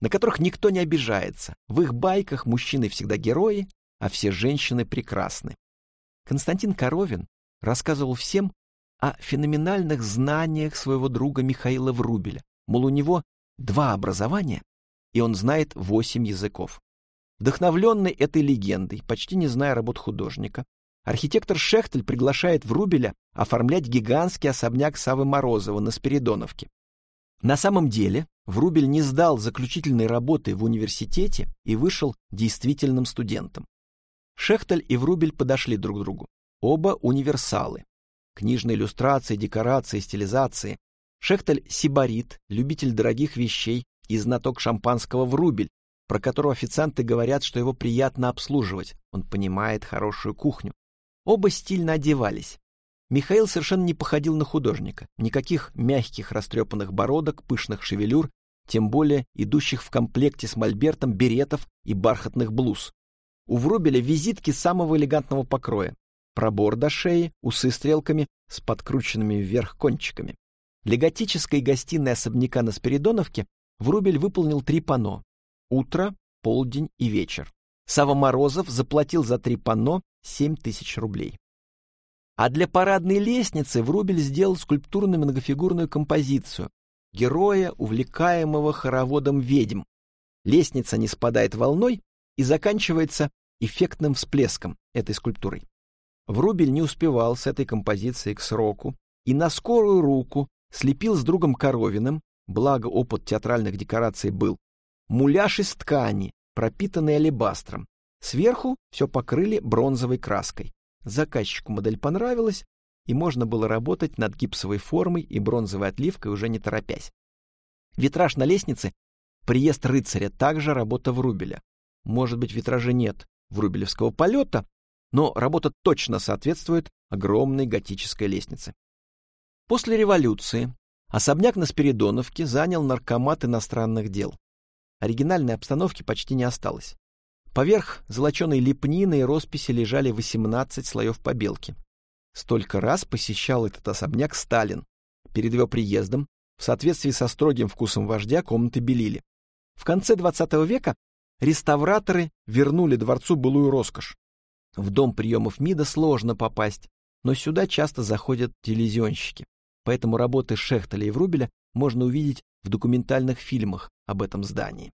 на которых никто не обижается. В их байках мужчины всегда герои, а все женщины прекрасны. Константин Коровин рассказывал всем о феноменальных знаниях своего друга Михаила Врубеля. Мол, у него два образования, и он знает восемь языков. Вдохновленный этой легендой, почти не зная работ художника, архитектор Шехтель приглашает Врубеля оформлять гигантский особняк Савы Морозова на Спиридоновке. На самом деле Врубель не сдал заключительной работы в университете и вышел действительным студентом. Шехтель и Врубель подошли друг к другу. Оба универсалы. книжные иллюстрации, декорации, стилизации. Шехтель – сибарит, любитель дорогих вещей и знаток шампанского в рубль, про которого официанты говорят, что его приятно обслуживать, он понимает хорошую кухню. Оба стильно одевались. Михаил совершенно не походил на художника. Никаких мягких растрепанных бородок, пышных шевелюр, тем более идущих в комплекте с мольбертом беретов и бархатных блуз. У Врубеля визитки самого элегантного покроя. Пробор до шеи, усы стрелками с подкрученными вверх кончиками. Для гостиной особняка на Спиридоновке Врубель выполнил три панно утро, полдень и вечер. Сава Морозов заплатил за три панно 7 тысяч рублей. А для парадной лестницы Врубель сделал скульптурную многофигурную композицию героя, увлекаемого хороводом ведьм. Лестница не спадает волной и заканчивается эффектным всплеском этой скульптурой. Врубель не успевал с этой композицией к сроку и на скорую руку слепил с другом Коровиным, благо опыт театральных декораций был, муляж из ткани, пропитанный алебастром. Сверху все покрыли бронзовой краской. Заказчику модель понравилась, и можно было работать над гипсовой формой и бронзовой отливкой уже не торопясь. Витраж на лестнице — приезд рыцаря, также работа Врубеля. Может быть, витража нет врубелевского полета, но работа точно соответствует огромной готической лестнице. После революции особняк на Спиридоновке занял наркомат иностранных дел оригинальной обстановки почти не осталось. Поверх золоченой лепнины и росписи лежали 18 слоев побелки. Столько раз посещал этот особняк Сталин. Перед его приездом, в соответствии со строгим вкусом вождя, комнаты белили. В конце XX века реставраторы вернули дворцу былую роскошь. В дом приемов МИДа сложно попасть, но сюда часто заходят телевизионщики. Поэтому работы Шехтеля и Врубеля можно увидеть в документальных фильмах об этом здании.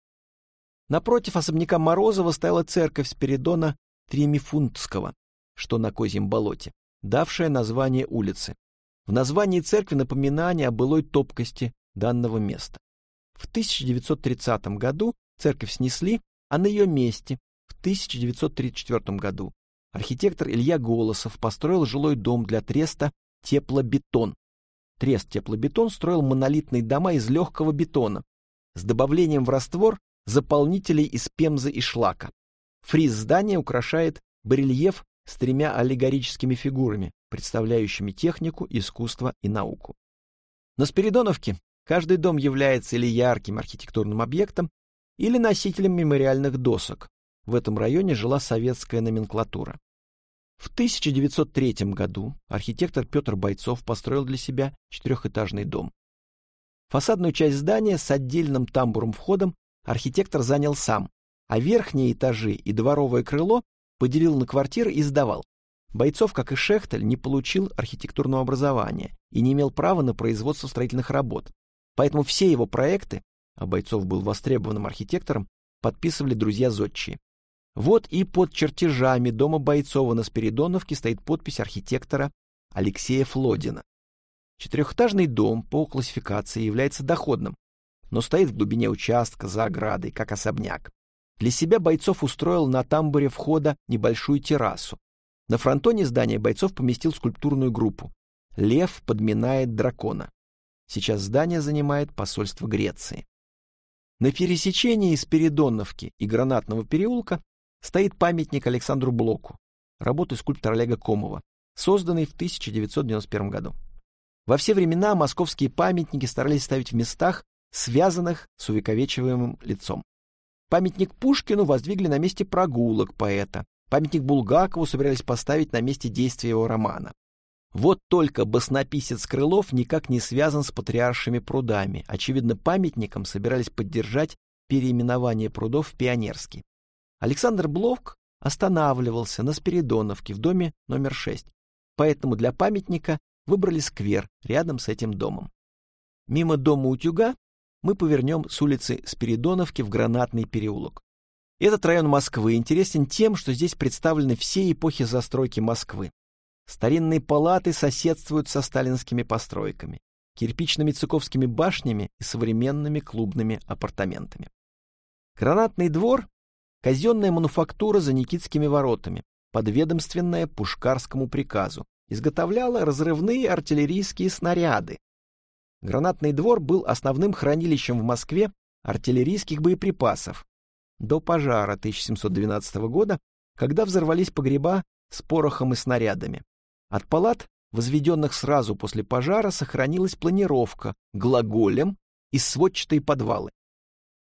Напротив особняка Морозова стояла церковь Спиридона Тремифунтского, что на Козьем болоте, давшая название улицы. В названии церкви напоминание о былой топкости данного места. В 1930 году церковь снесли, а на ее месте в 1934 году архитектор Илья Голосов построил жилой дом для треста «Теплобетон», Трест теплобетон строил монолитные дома из легкого бетона с добавлением в раствор заполнителей из пемзы и шлака. Фриз здания украшает барельеф с тремя аллегорическими фигурами, представляющими технику, искусство и науку. На Спиридоновке каждый дом является или ярким архитектурным объектом, или носителем мемориальных досок. В этом районе жила советская номенклатура. В 1903 году архитектор Петр Бойцов построил для себя четырехэтажный дом. Фасадную часть здания с отдельным тамбуром-входом архитектор занял сам, а верхние этажи и дворовое крыло поделил на квартиры и сдавал. Бойцов, как и Шехтель, не получил архитектурного образования и не имел права на производство строительных работ. Поэтому все его проекты, а Бойцов был востребованным архитектором, подписывали друзья зодчие. Вот и под чертежами дома Бойцова на Спиридоновке стоит подпись архитектора Алексея Флодина. Четырехэтажный дом по классификации является доходным, но стоит в глубине участка за оградой, как особняк. Для себя Бойцов устроил на тамбуре входа небольшую террасу. На фронтоне здания Бойцов поместил скульптурную группу. Лев подминает дракона. Сейчас здание занимает посольство Греции. На пересечении Спиридоновки и Гранатного переулка стоит памятник Александру Блоку, работы скульптора Олега Комова, созданный в 1991 году. Во все времена московские памятники старались ставить в местах, связанных с увековечиваемым лицом. Памятник Пушкину воздвигли на месте прогулок поэта, памятник Булгакову собирались поставить на месте действия его романа. Вот только баснописец Крылов никак не связан с патриаршими прудами. Очевидно, памятником собирались поддержать переименование прудов в Пионерский. Александр Блок останавливался на Спиридоновке в доме номер 6, поэтому для памятника выбрали сквер рядом с этим домом. Мимо дома утюга мы повернем с улицы Спиридоновки в Гранатный переулок. Этот район Москвы интересен тем, что здесь представлены все эпохи застройки Москвы. Старинные палаты соседствуют со сталинскими постройками, кирпичными цыковскими башнями и современными клубными апартаментами. Гранатный двор Казенная мануфактура за Никитскими воротами, подведомственная Пушкарскому приказу, изготовляла разрывные артиллерийские снаряды. Гранатный двор был основным хранилищем в Москве артиллерийских боеприпасов до пожара 1712 года, когда взорвались погреба с порохом и снарядами. От палат, возведенных сразу после пожара, сохранилась планировка глаголем и сводчатые подвалы.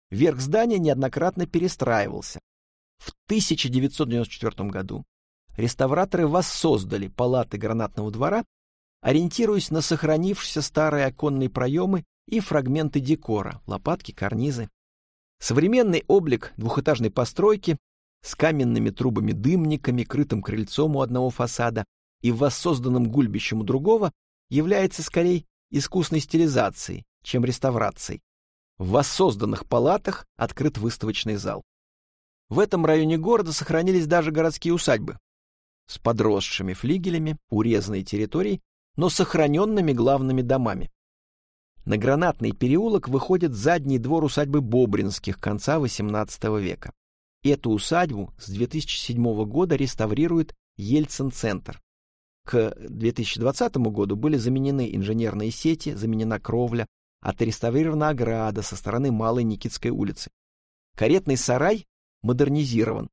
Верх здания неоднократно перестраивался. В 1994 году реставраторы воссоздали палаты гранатного двора, ориентируясь на сохранившиеся старые оконные проемы и фрагменты декора, лопатки, карнизы. Современный облик двухэтажной постройки с каменными трубами-дымниками, крытым крыльцом у одного фасада и воссозданным гульбищем у другого является скорее искусной стилизацией, чем реставрацией. В воссозданных палатах открыт выставочный зал. В этом районе города сохранились даже городские усадьбы с подросшими флигелями, урезанной территорией, но сохраненными главными домами. На Гранатный переулок выходит задний двор усадьбы Бобринских конца XVIII века. Эту усадьбу с 2007 года реставрирует Ельцин-центр. К 2020 году были заменены инженерные сети, заменена кровля, отреставрирована ограда со стороны Малой Никитской улицы. Каретный сарай модернизирован.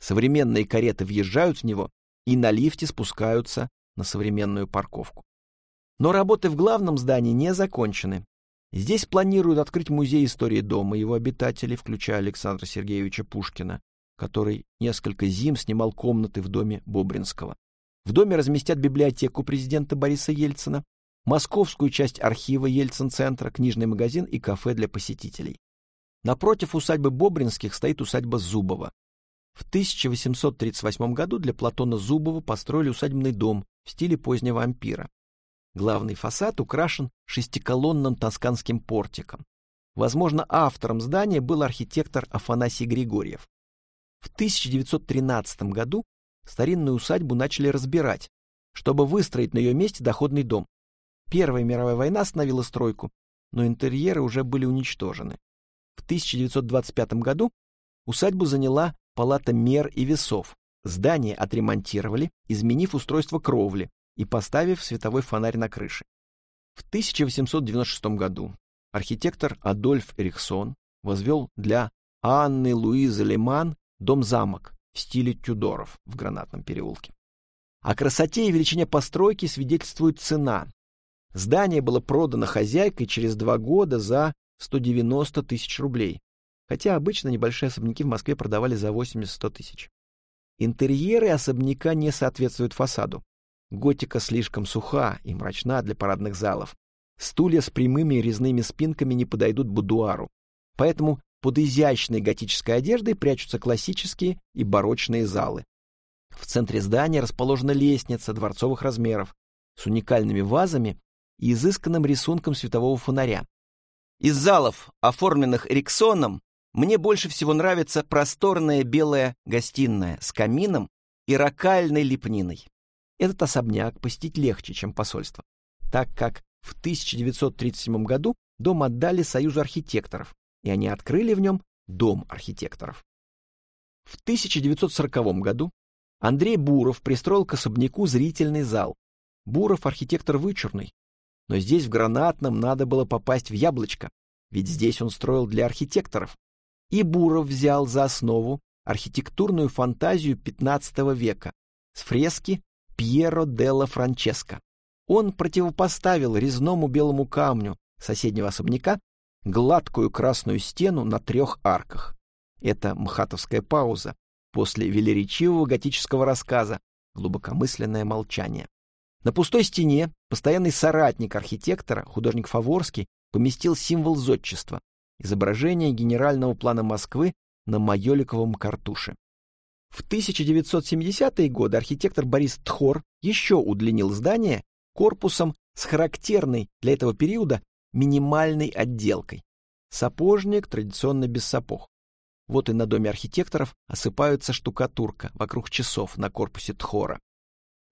Современные кареты въезжают в него и на лифте спускаются на современную парковку. Но работы в главном здании не закончены. Здесь планируют открыть музей истории дома и его обитателей, включая Александра Сергеевича Пушкина, который несколько зим снимал комнаты в доме Бобринского. В доме разместят библиотеку президента Бориса Ельцина, московскую часть архива Ельцин-центра, книжный магазин и кафе для посетителей. Напротив усадьбы Бобринских стоит усадьба Зубова. В 1838 году для Платона Зубова построили усадебный дом в стиле позднего ампира. Главный фасад украшен шестиколонным тосканским портиком. Возможно, автором здания был архитектор Афанасий Григорьев. В 1913 году старинную усадьбу начали разбирать, чтобы выстроить на ее месте доходный дом. Первая мировая война остановила стройку, но интерьеры уже были уничтожены. В 1925 году усадьбу заняла палата мер и весов. Здание отремонтировали, изменив устройство кровли, и поставив световой фонарь на крыше. В 1896 году архитектор Адольф Эриксон возвел для Анны Луизы Леман дом-замок в стиле Тюдоров в Гранатном переулке. О красоте и величине постройки свидетельствует цена. Здание было продано хозяйкой через два года за 190 тысяч рублей, хотя обычно небольшие особняки в Москве продавали за 80-100 тысяч. Интерьеры особняка не соответствуют фасаду. Готика слишком суха и мрачна для парадных залов. Стулья с прямыми резными спинками не подойдут будуару. Поэтому под изящной готической одеждой прячутся классические и барочные залы. В центре здания расположена лестница дворцовых размеров с уникальными вазами и изысканным рисунком светового фонаря. Из залов, оформленных Эриксоном, мне больше всего нравится просторная белая гостиная с камином и ракальной лепниной. Этот особняк посетить легче, чем посольство, так как в 1937 году дом отдали Союзу архитекторов, и они открыли в нем Дом архитекторов. В 1940 году Андрей Буров пристроил к особняку зрительный зал. Буров архитектор вычурный, но здесь в Гранатном надо было попасть в яблочко, ведь здесь он строил для архитекторов. И Буров взял за основу архитектурную фантазию XV века с фрески Пьеро делла Франческо. Он противопоставил резному белому камню соседнего особняка гладкую красную стену на трех арках. Это мхатовская пауза после велеречивого готического рассказа «Глубокомысленное молчание». На пустой стене постоянный соратник архитектора, художник Фаворский, поместил символ зодчества — изображение генерального плана Москвы на майоликовом картуше. В 1970-е годы архитектор Борис Тхор еще удлинил здание корпусом с характерной для этого периода минимальной отделкой. Сапожник традиционно без сапог. Вот и на доме архитекторов осыпаются штукатурка вокруг часов на корпусе Тхора.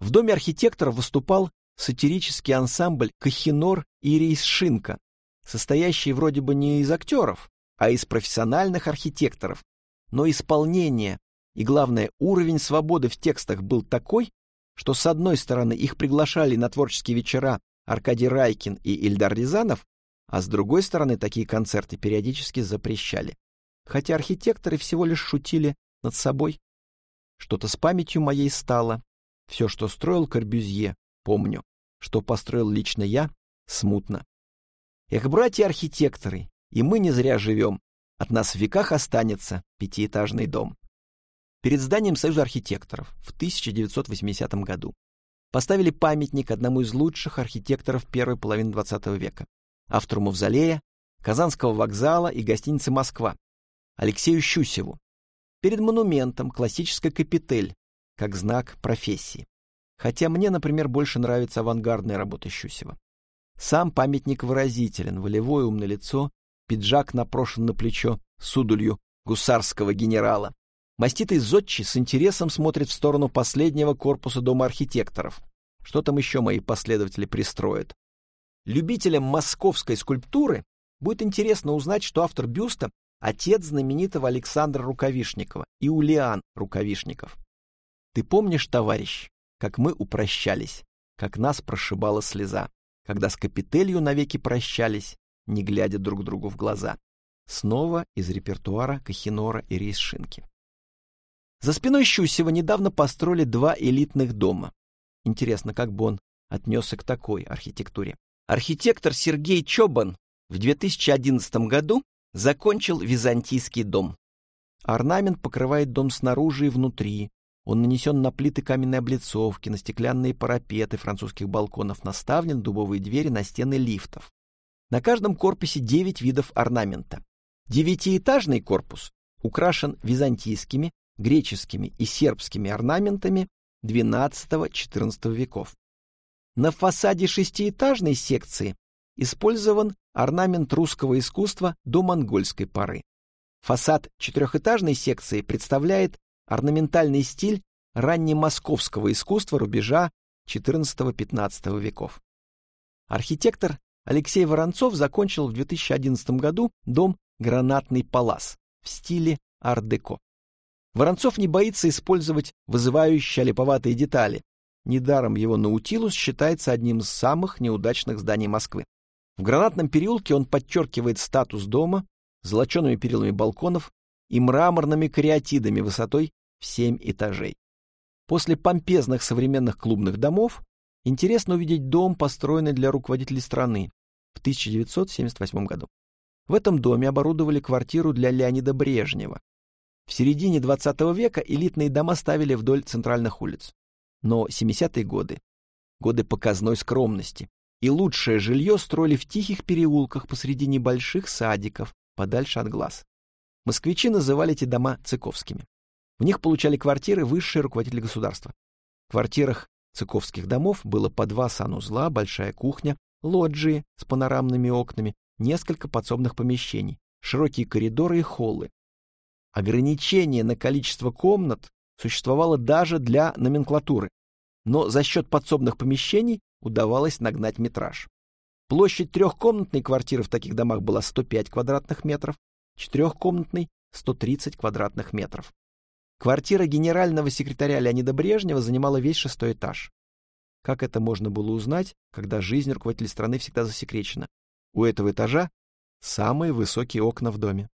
В доме архитекторов выступал сатирический ансамбль Кахинор и Рейсшинка, состоящий вроде бы не из актеров, а из профессиональных архитекторов, но исполнение и, главное, уровень свободы в текстах был такой, что с одной стороны их приглашали на творческие вечера Аркадий Райкин и Ильдар Рязанов, а с другой стороны такие концерты периодически запрещали. Хотя архитекторы всего лишь шутили над собой. Что-то с памятью моей стало. Все, что строил Корбюзье, помню. Что построил лично я, смутно. Эх, братья-архитекторы, и мы не зря живем. От нас в веках останется пятиэтажный дом. Перед зданием Союза архитекторов в 1980 году поставили памятник одному из лучших архитекторов первой половины XX века, автору Мавзолея, Казанского вокзала и гостиницы «Москва», Алексею Щусеву. Перед монументом классическая капитель, как знак профессии. Хотя мне, например, больше нравится авангардная работа Щусева. Сам памятник выразителен, волевое умное лицо, пиджак напрошен на плечо судулью гусарского генерала. Маститый зодчий с интересом смотрит в сторону последнего корпуса дома архитекторов. Что там еще мои последователи пристроят? Любителям московской скульптуры будет интересно узнать, что автор бюста — отец знаменитого Александра Рукавишникова, и Улиан Рукавишников. Ты помнишь, товарищ, как мы упрощались, как нас прошибала слеза, когда с капителью навеки прощались, не глядя друг другу в глаза. Снова из репертуара Кахинора и Рейсшинки. За спиной Щусева недавно построили два элитных дома. Интересно, как бы он отнесся к такой архитектуре. Архитектор Сергей Чобан в 2011 году закончил византийский дом. Орнамент покрывает дом снаружи и внутри. Он нанесен на плиты каменной облицовки, на стеклянные парапеты французских балконов, наставлен дубовые двери на стены лифтов. На каждом корпусе 9 видов орнамента. Девятиэтажный корпус украшен византийскими, греческими и сербскими орнаментами XII-XIV веков. На фасаде шестиэтажной секции использован орнамент русского искусства до монгольской поры. Фасад четырехэтажной секции представляет орнаментальный стиль раннемосковского искусства рубежа XIV-XV веков. Архитектор Алексей Воронцов закончил в 2011 году дом «Гранатный палас» в стиле ар-деко. Воронцов не боится использовать вызывающие липоватые детали. Недаром его Наутилус считается одним из самых неудачных зданий Москвы. В гранатном переулке он подчеркивает статус дома золочеными перилами балконов и мраморными кариатидами высотой в семь этажей. После помпезных современных клубных домов интересно увидеть дом, построенный для руководителей страны в 1978 году. В этом доме оборудовали квартиру для Леонида Брежнева, в середине XX века элитные дома ставили вдоль центральных улиц. Но 70-е годы — годы показной скромности, и лучшее жилье строили в тихих переулках посреди небольших садиков, подальше от глаз. Москвичи называли эти дома цыковскими. В них получали квартиры высшие руководители государства. В квартирах цыковских домов было по два санузла, большая кухня, лоджии с панорамными окнами, несколько подсобных помещений, широкие коридоры и холлы, Ограничение на количество комнат существовало даже для номенклатуры, но за счет подсобных помещений удавалось нагнать метраж. Площадь трехкомнатной квартиры в таких домах была 105 квадратных метров, четырехкомнатной — 130 квадратных метров. Квартира генерального секретаря Леонида Брежнева занимала весь шестой этаж. Как это можно было узнать, когда жизнь руководителя страны всегда засекречена? У этого этажа самые высокие окна в доме.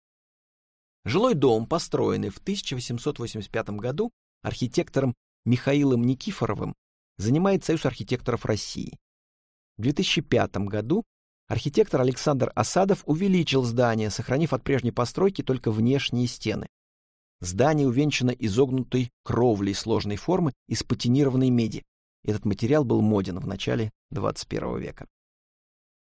Жилой дом, построенный в 1885 году архитектором Михаилом Никифоровым, занимает Союз архитекторов России. В 2005 году архитектор Александр Осадов увеличил здание, сохранив от прежней постройки только внешние стены. Здание увенчано изогнутой кровлей сложной формы из патинированной меди. Этот материал был моден в начале 21 века.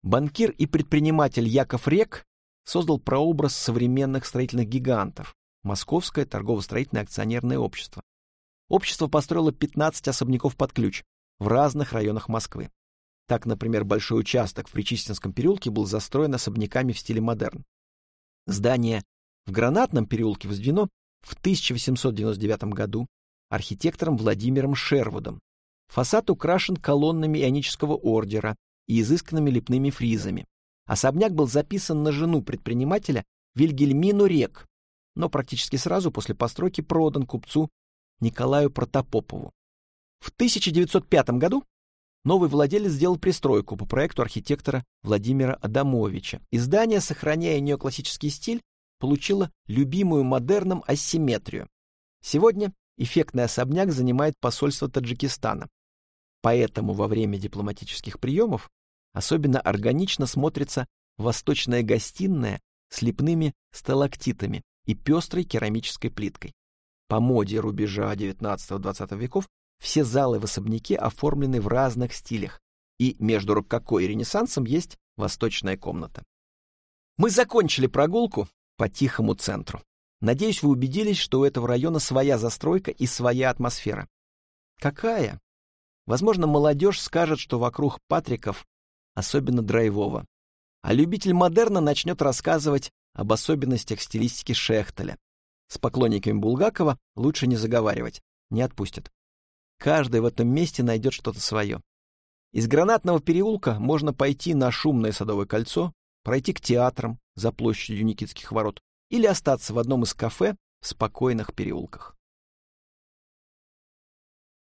Банкир и предприниматель Яков Рек создал прообраз современных строительных гигантов – Московское торгово-строительное акционерное общество. Общество построило 15 особняков под ключ в разных районах Москвы. Так, например, большой участок в Причистинском переулке был застроен особняками в стиле модерн. Здание в Гранатном переулке возведено в 1899 году архитектором Владимиром Шервудом. Фасад украшен колоннами ионического ордера и изысканными лепными фризами. Особняк был записан на жену предпринимателя Вильгельмину Рек, но практически сразу после постройки продан купцу Николаю Протопопову. В 1905 году новый владелец сделал пристройку по проекту архитектора Владимира Адамовича. И здание, сохраняя неоклассический стиль, получило любимую модерном асимметрию. Сегодня эффектный особняк занимает посольство Таджикистана. Поэтому во время дипломатических приемов особенно органично смотрится восточная гостиная с лепными сталактитами и пестрой керамической плиткой. По моде рубежа XIX-XX веков все залы в особняке оформлены в разных стилях, и между рококо и ренессансом есть восточная комната. Мы закончили прогулку по тихому центру. Надеюсь, вы убедились, что у этого района своя застройка и своя атмосфера. Какая? Возможно, молодежь скажет, что вокруг Патриков особенно драйвово. А любитель модерна начнет рассказывать об особенностях стилистики Шехтеля. С поклонниками Булгакова лучше не заговаривать, не отпустят. Каждый в этом месте найдет что-то свое. Из Гранатного переулка можно пойти на шумное Садовое кольцо, пройти к театрам за площадью Никитских ворот или остаться в одном из кафе в спокойных переулках.